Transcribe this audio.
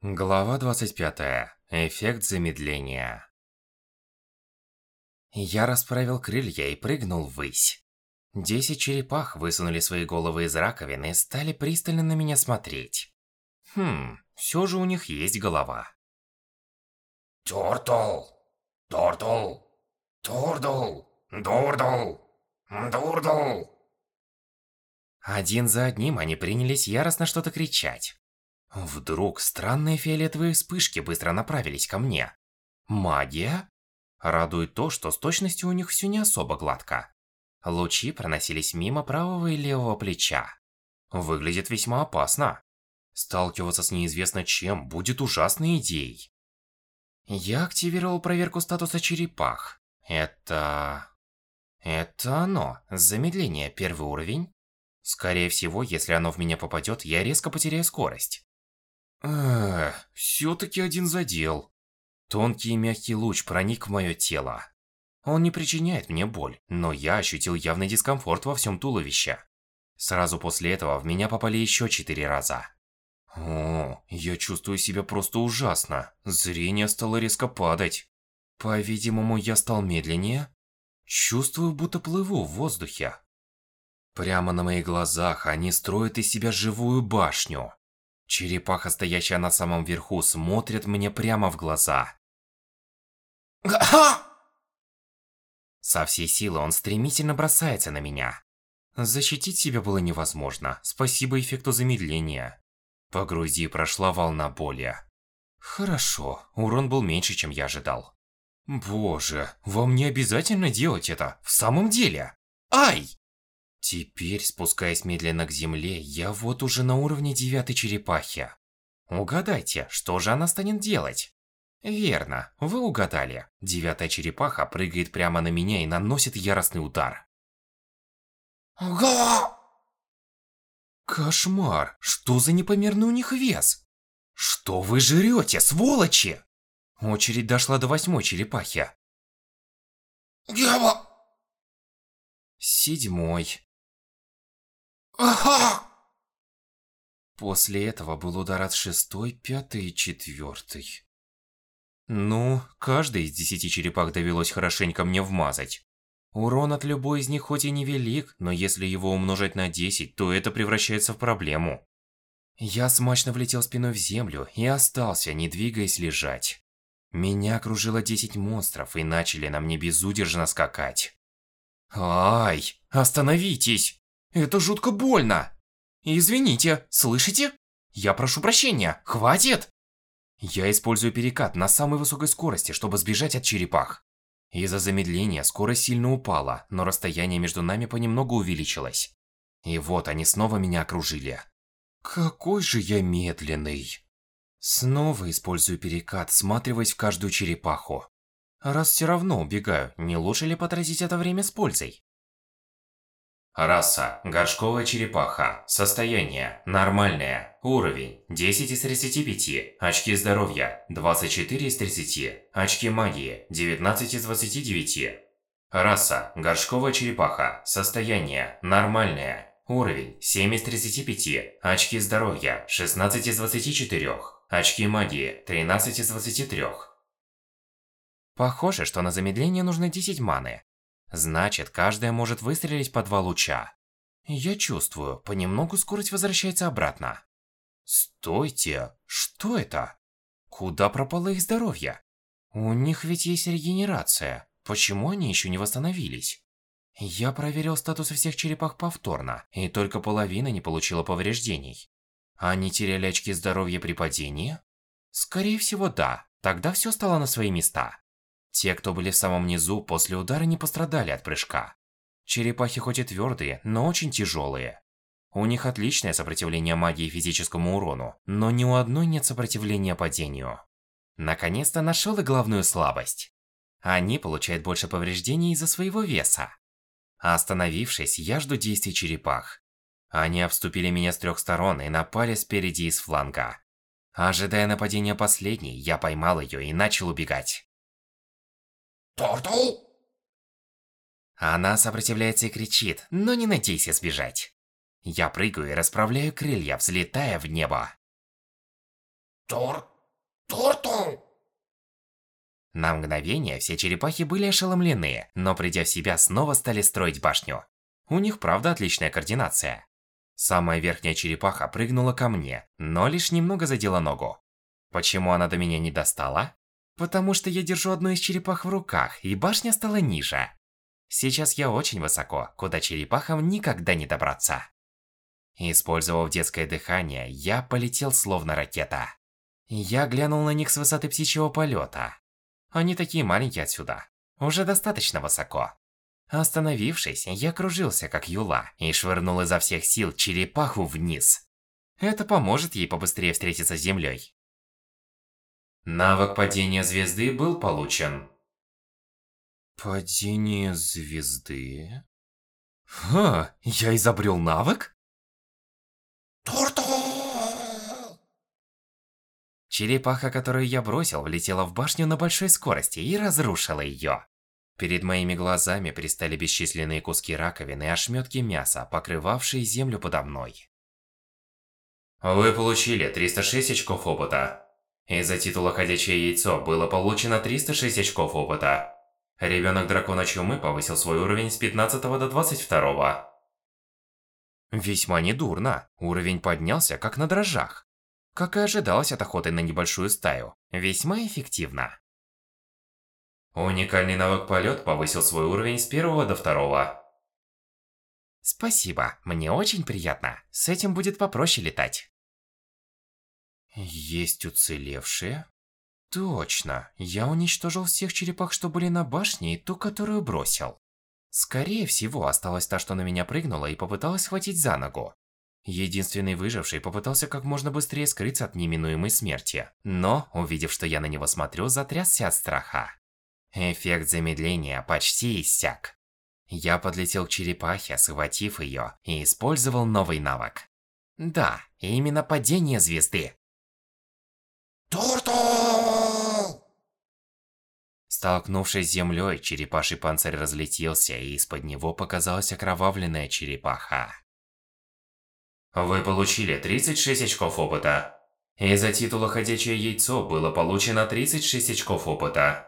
Глава 25. Эффект замедления. Я расправил крылья и прыгнул ввысь. Десять черепах высунули свои головы из раковины и стали пристально на меня смотреть. Хм, все же у них есть голова. Turtle! Turtle! Turtle! Turtle! Turtle! Один за одним они принялись яростно что-то кричать. Вдруг странные фиолетовые вспышки быстро направились ко мне. Магия? Радует то, что с точностью у них все не особо гладко. Лучи проносились мимо правого и левого плеча. Выглядит весьма опасно. Сталкиваться с неизвестно чем будет ужасной идеей. Я активировал проверку статуса черепах. Это... Это оно. Замедление первый уровень. Скорее всего, если оно в меня попадет, я резко потеряю скорость. Эх, все-таки один задел. Тонкий и мягкий луч проник в мое тело. Он не причиняет мне боль, но я ощутил явный дискомфорт во всем туловище. Сразу после этого в меня попали еще четыре раза. О, я чувствую себя просто ужасно. Зрение стало резко падать. По-видимому, я стал медленнее. Чувствую, будто плыву в воздухе. Прямо на моих глазах они строят из себя живую башню. Черепаха, стоящая на самом верху, смотрит мне прямо в глаза. Со всей силы он стремительно бросается на меня. Защитить себя было невозможно, спасибо эффекту замедления. По груди прошла волна боли. Хорошо, урон был меньше, чем я ожидал. Боже, вам не обязательно делать это, в самом деле. Ай! Теперь, спускаясь медленно к земле, я вот уже на уровне девятой черепахи. Угадайте, что же она станет делать? Верно, вы угадали. Девятая черепаха прыгает прямо на меня и наносит яростный удар. Га! Кошмар! Что за непомерный у них вес? Что вы жрете, сволочи? Очередь дошла до восьмой черепахи. Геба! Седьмой. Ага! После этого был удар от шестой, пятой и четвертой. Ну, каждой из десяти черепах довелось хорошенько мне вмазать. Урон от любой из них хоть и невелик, но если его умножать на 10, то это превращается в проблему. Я смачно влетел спиной в землю и остался, не двигаясь, лежать. Меня окружило 10 монстров и начали на мне безудержно скакать. Ай, остановитесь! Это жутко больно! Извините, слышите? Я прошу прощения, хватит! Я использую перекат на самой высокой скорости, чтобы сбежать от черепах. Из-за замедления скорость сильно упала, но расстояние между нами понемногу увеличилось. И вот они снова меня окружили. Какой же я медленный. Снова использую перекат, всматриваясь в каждую черепаху. Раз все равно убегаю, не лучше ли потратить это время с пользой? Раса. Горшковая черепаха. Состояние. Нормальное. Уровень. 10 из 35. Очки здоровья. 24 из 30. Очки магии. 19 из 29. Раса. Горшковая черепаха. Состояние. Нормальное. Уровень. 7 из 35. Очки здоровья. 16 из 24. Очки магии. 13 из 23. Похоже, что на замедление нужно 10 маны. Значит, каждая может выстрелить по два луча. Я чувствую, понемногу скорость возвращается обратно. Стойте, что это? Куда пропало их здоровье? У них ведь есть регенерация. Почему они еще не восстановились? Я проверил статусы всех черепах повторно, и только половина не получила повреждений. Они теряли очки здоровья при падении? Скорее всего, да. Тогда все стало на свои места. Те, кто были в самом низу, после удара не пострадали от прыжка. Черепахи хоть и твердые, но очень тяжелые. У них отличное сопротивление магии и физическому урону, но ни у одной нет сопротивления падению. Наконец-то нашел и главную слабость. Они получают больше повреждений из-за своего веса. Остановившись, я жду действий черепах. Они обступили меня с трех сторон и напали спереди и с фланга. Ожидая нападения последней, я поймал ее и начал убегать. Туртл? Она сопротивляется и кричит, но не надейся сбежать. Я прыгаю и расправляю крылья, взлетая в небо. Tur... Turtle! На мгновение все черепахи были ошеломлены, но придя в себя, снова стали строить башню. У них правда отличная координация. Самая верхняя черепаха прыгнула ко мне, но лишь немного задела ногу. Почему она до меня не достала? Потому что я держу одну из черепах в руках, и башня стала ниже. Сейчас я очень высоко, куда черепахам никогда не добраться. Использовав детское дыхание, я полетел словно ракета. Я глянул на них с высоты птичьего полета. Они такие маленькие отсюда. Уже достаточно высоко. Остановившись, я кружился как юла и швырнул изо всех сил черепаху вниз. Это поможет ей побыстрее встретиться с землей. Навык падения звезды был получен. Падение звезды? Ха, я изобрел навык? Черепаха, которую я бросил, влетела в башню на большой скорости и разрушила ее. Перед моими глазами пристали бесчисленные куски раковины и ошметки мяса, покрывавшие землю подо мной. Вы получили 306 очков опыта. Из-за титула «Ходячее яйцо» было получено 306 очков опыта. Ребенок дракона чумы повысил свой уровень с 15 до 22. Весьма недурно. Уровень поднялся, как на дрожжах. Как и ожидалось от охоты на небольшую стаю. Весьма эффективно. Уникальный навык полет повысил свой уровень с первого до второго. Спасибо, мне очень приятно. С этим будет попроще летать. Есть уцелевшие? Точно, я уничтожил всех черепах, что были на башне, и ту, которую бросил. Скорее всего, осталась та, что на меня прыгнула и попыталась схватить за ногу. Единственный выживший попытался как можно быстрее скрыться от неминуемой смерти, но, увидев, что я на него смотрю, затрясся от страха. Эффект замедления почти иссяк. Я подлетел к черепахе, схватив ее, и использовал новый навык. Да, именно падение звезды. Туртл! Столкнувшись с землей, черепаший панцирь разлетелся, и из-под него показалась окровавленная черепаха. Вы получили 36 очков опыта. Из-за титула «Ходячее яйцо» было получено 36 очков опыта.